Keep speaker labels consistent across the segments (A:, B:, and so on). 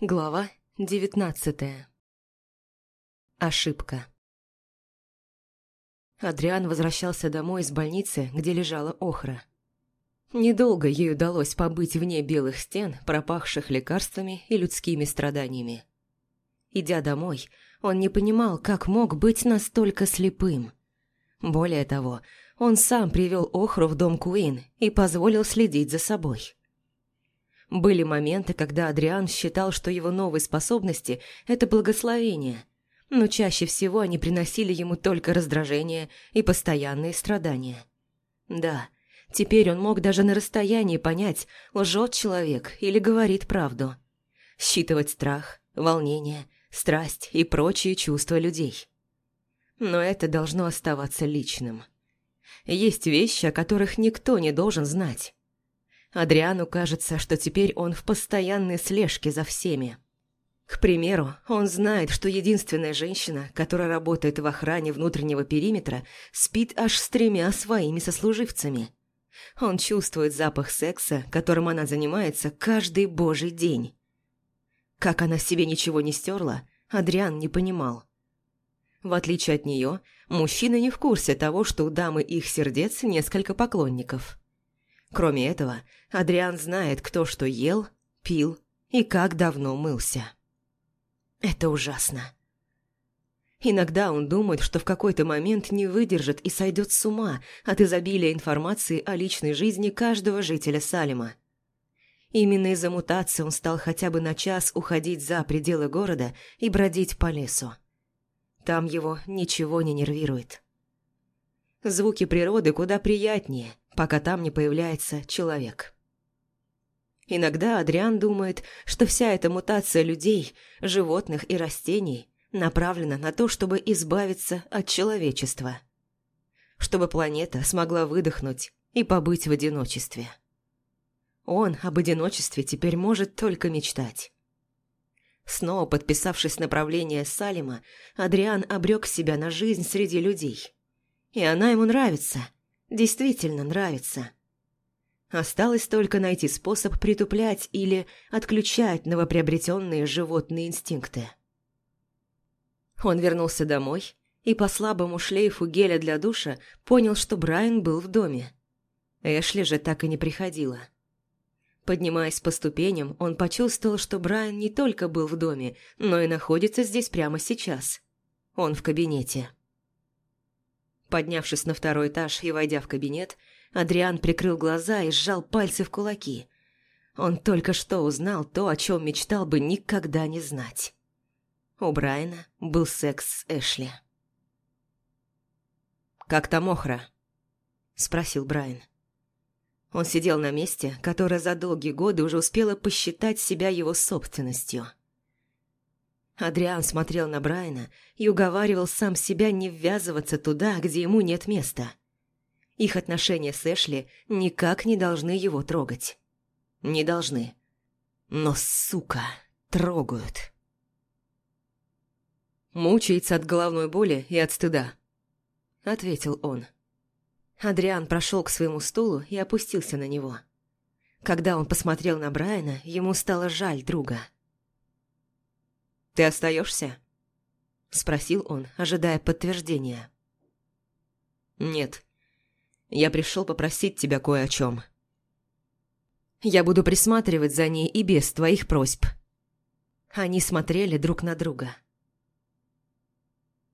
A: Глава девятнадцатая. Ошибка. Адриан возвращался домой из больницы, где лежала Охра. Недолго ей удалось побыть вне белых стен, пропахших лекарствами и людскими страданиями. Идя домой, он не понимал, как мог быть настолько слепым. Более того, он сам привел Охру в дом Куин и позволил следить за собой. Были моменты, когда Адриан считал, что его новые способности – это благословение, но чаще всего они приносили ему только раздражение и постоянные страдания. Да, теперь он мог даже на расстоянии понять, лжет человек или говорит правду. Считывать страх, волнение, страсть и прочие чувства людей. Но это должно оставаться личным. Есть вещи, о которых никто не должен знать. Адриану кажется, что теперь он в постоянной слежке за всеми. К примеру, он знает, что единственная женщина, которая работает в охране внутреннего периметра, спит аж с тремя своими сослуживцами. Он чувствует запах секса, которым она занимается каждый божий день. Как она себе ничего не стерла, Адриан не понимал. В отличие от нее, мужчины не в курсе того, что у дамы их сердец несколько поклонников. Кроме этого, Адриан знает, кто что ел, пил и как давно мылся. Это ужасно. Иногда он думает, что в какой-то момент не выдержит и сойдет с ума от изобилия информации о личной жизни каждого жителя Салима. Именно из-за мутации он стал хотя бы на час уходить за пределы города и бродить по лесу. Там его ничего не нервирует. Звуки природы куда приятнее – пока там не появляется человек. Иногда Адриан думает, что вся эта мутация людей, животных и растений направлена на то, чтобы избавиться от человечества. Чтобы планета смогла выдохнуть и побыть в одиночестве. Он об одиночестве теперь может только мечтать. Снова подписавшись направление Салима, Адриан обрек себя на жизнь среди людей. И она ему нравится – действительно нравится. Осталось только найти способ притуплять или отключать новоприобретенные животные инстинкты. Он вернулся домой и по слабому шлейфу геля для душа понял, что Брайан был в доме. Эшли же так и не приходила. Поднимаясь по ступеням, он почувствовал, что Брайан не только был в доме, но и находится здесь прямо сейчас. Он в кабинете. Поднявшись на второй этаж и войдя в кабинет, Адриан прикрыл глаза и сжал пальцы в кулаки. Он только что узнал то, о чем мечтал бы никогда не знать. У Брайана был секс с Эшли. «Как там Охра?» – спросил Брайан. Он сидел на месте, которое за долгие годы уже успело посчитать себя его собственностью – Адриан смотрел на Брайана и уговаривал сам себя не ввязываться туда, где ему нет места. Их отношения с Эшли никак не должны его трогать. Не должны. Но, сука, трогают. «Мучается от головной боли и от стыда», — ответил он. Адриан прошел к своему стулу и опустился на него. Когда он посмотрел на Брайана, ему стало жаль друга. «Ты остаешься?» – спросил он, ожидая подтверждения. «Нет. Я пришел попросить тебя кое о чем. Я буду присматривать за ней и без твоих просьб». Они смотрели друг на друга.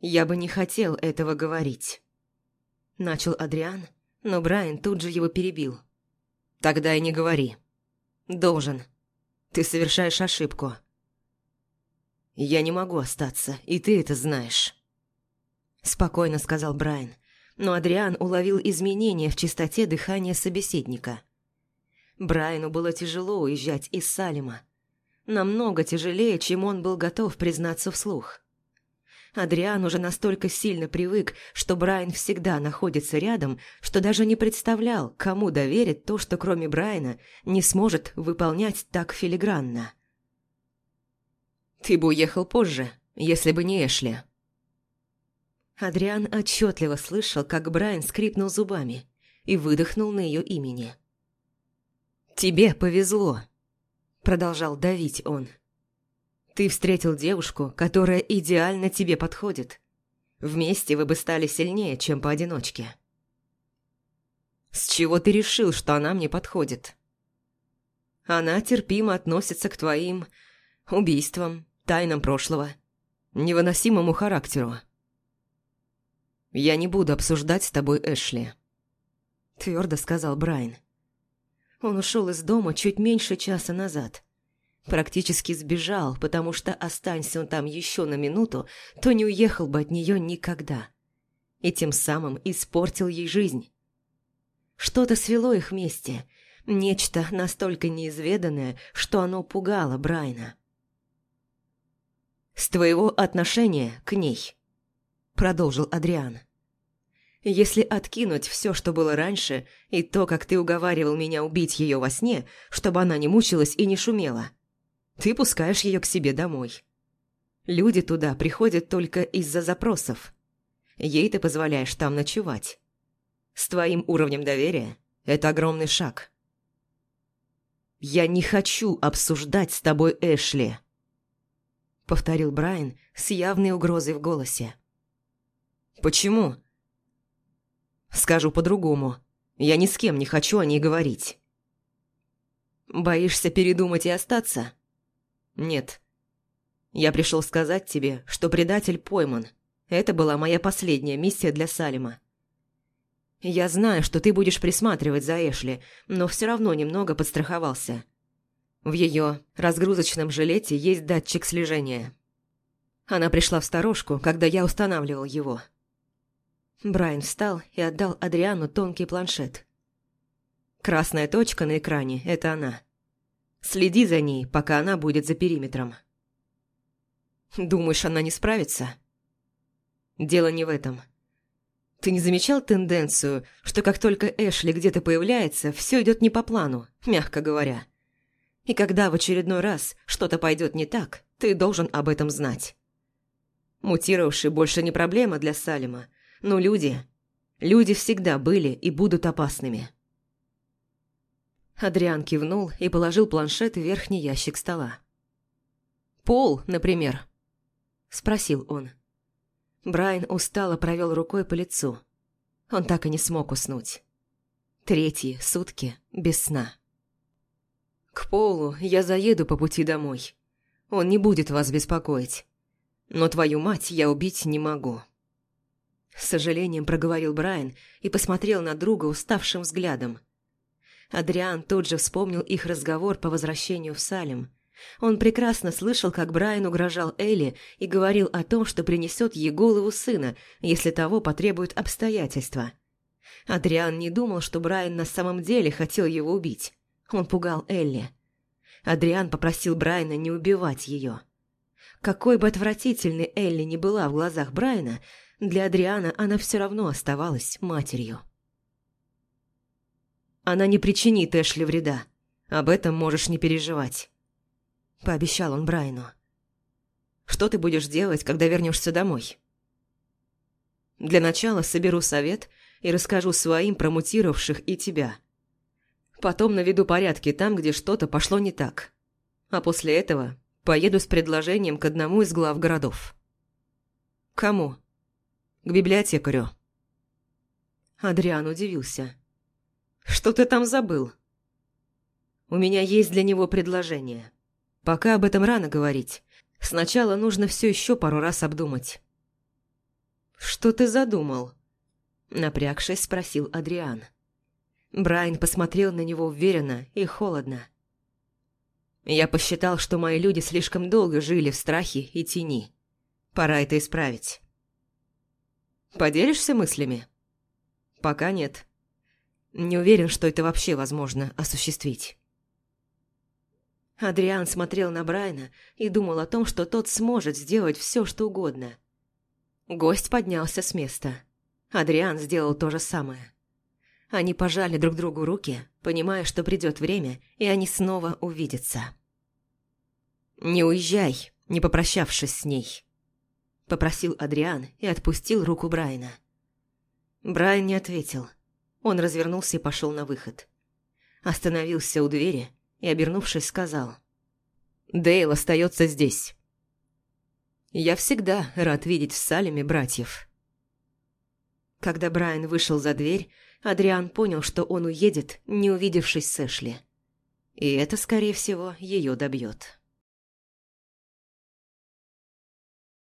A: «Я бы не хотел этого говорить», – начал Адриан, но Брайан тут же его перебил. «Тогда и не говори. Должен. Ты совершаешь ошибку. «Я не могу остаться, и ты это знаешь». Спокойно сказал Брайан, но Адриан уловил изменения в чистоте дыхания собеседника. Брайану было тяжело уезжать из Салима. Намного тяжелее, чем он был готов признаться вслух. Адриан уже настолько сильно привык, что Брайан всегда находится рядом, что даже не представлял, кому доверить то, что кроме Брайана не сможет выполнять так филигранно. Ты бы уехал позже, если бы не Эшли. Адриан отчетливо слышал, как Брайан скрипнул зубами и выдохнул на ее имени. «Тебе повезло», – продолжал давить он. Ты встретил девушку, которая идеально тебе подходит. Вместе вы бы стали сильнее, чем поодиночке. С чего ты решил, что она мне подходит? Она терпимо относится к твоим убийствам, тайнам прошлого, невыносимому характеру. «Я не буду обсуждать с тобой Эшли», – твердо сказал Брайан. Он ушел из дома чуть меньше часа назад. Практически сбежал, потому что останься он там еще на минуту, то не уехал бы от нее никогда. И тем самым испортил ей жизнь. Что-то свело их вместе, нечто настолько неизведанное, что оно пугало Брайна. «С твоего отношения к ней», – продолжил Адриан. Если откинуть все, что было раньше, и то, как ты уговаривал меня убить ее во сне, чтобы она не мучилась и не шумела, ты пускаешь ее к себе домой. Люди туда приходят только из-за запросов. Ей ты позволяешь там ночевать. С твоим уровнем доверия это огромный шаг. «Я не хочу обсуждать с тобой Эшли», — повторил Брайан с явной угрозой в голосе. «Почему?» Скажу по-другому. Я ни с кем не хочу о ней говорить. Боишься передумать и остаться? Нет. Я пришел сказать тебе, что предатель пойман. Это была моя последняя миссия для Салима. Я знаю, что ты будешь присматривать за Эшли, но все равно немного подстраховался. В ее разгрузочном жилете есть датчик слежения. Она пришла в сторожку, когда я устанавливал его. Брайан встал и отдал Адриану тонкий планшет. Красная точка на экране – это она. Следи за ней, пока она будет за периметром. Думаешь, она не справится? Дело не в этом. Ты не замечал тенденцию, что как только Эшли где-то появляется, все идет не по плану, мягко говоря? И когда в очередной раз что-то пойдет не так, ты должен об этом знать. Мутировавший больше не проблема для Салима – но люди... Люди всегда были и будут опасными. Адриан кивнул и положил планшет в верхний ящик стола. «Пол, например?» – спросил он. Брайан устало провел рукой по лицу. Он так и не смог уснуть. Третьи сутки без сна. «К Полу я заеду по пути домой. Он не будет вас беспокоить. Но твою мать я убить не могу». С сожалением проговорил Брайан и посмотрел на друга уставшим взглядом. Адриан тут же вспомнил их разговор по возвращению в Салем. Он прекрасно слышал, как Брайан угрожал Элли и говорил о том, что принесет ей голову сына, если того потребуют обстоятельства. Адриан не думал, что Брайан на самом деле хотел его убить. Он пугал Элли. Адриан попросил Брайана не убивать ее. Какой бы отвратительной Элли ни была в глазах Брайана, для Адриана она все равно оставалась матерью. «Она не причинит Эшли вреда. Об этом можешь не переживать», – пообещал он Брайану. «Что ты будешь делать, когда вернешься домой?» «Для начала соберу совет и расскажу своим про мутировавших и тебя. Потом наведу порядки там, где что-то пошло не так. А после этого поеду с предложением к одному из глав городов». «Кому?» к библиотекарю». Адриан удивился. «Что ты там забыл?» «У меня есть для него предложение. Пока об этом рано говорить. Сначала нужно все еще пару раз обдумать». «Что ты задумал?» Напрягшись, спросил Адриан. Брайан посмотрел на него уверенно и холодно. «Я посчитал, что мои люди слишком долго жили в страхе и тени. Пора это исправить». Поделишься мыслями? Пока нет. Не уверен, что это вообще возможно осуществить. Адриан смотрел на Брайна и думал о том, что тот сможет сделать все, что угодно. Гость поднялся с места. Адриан сделал то же самое. Они пожали друг другу руки, понимая, что придет время, и они снова увидятся. «Не уезжай, не попрощавшись с ней», – попросил Адриан и отпустил руку Брайана. Брайан не ответил. Он развернулся и пошел на выход. Остановился у двери и, обернувшись, сказал. «Дейл остается здесь. Я всегда рад видеть в Салеме братьев. Когда Брайан вышел за дверь, Адриан понял, что он уедет, не увидевшись с Эшли. И это, скорее всего, ее добьет.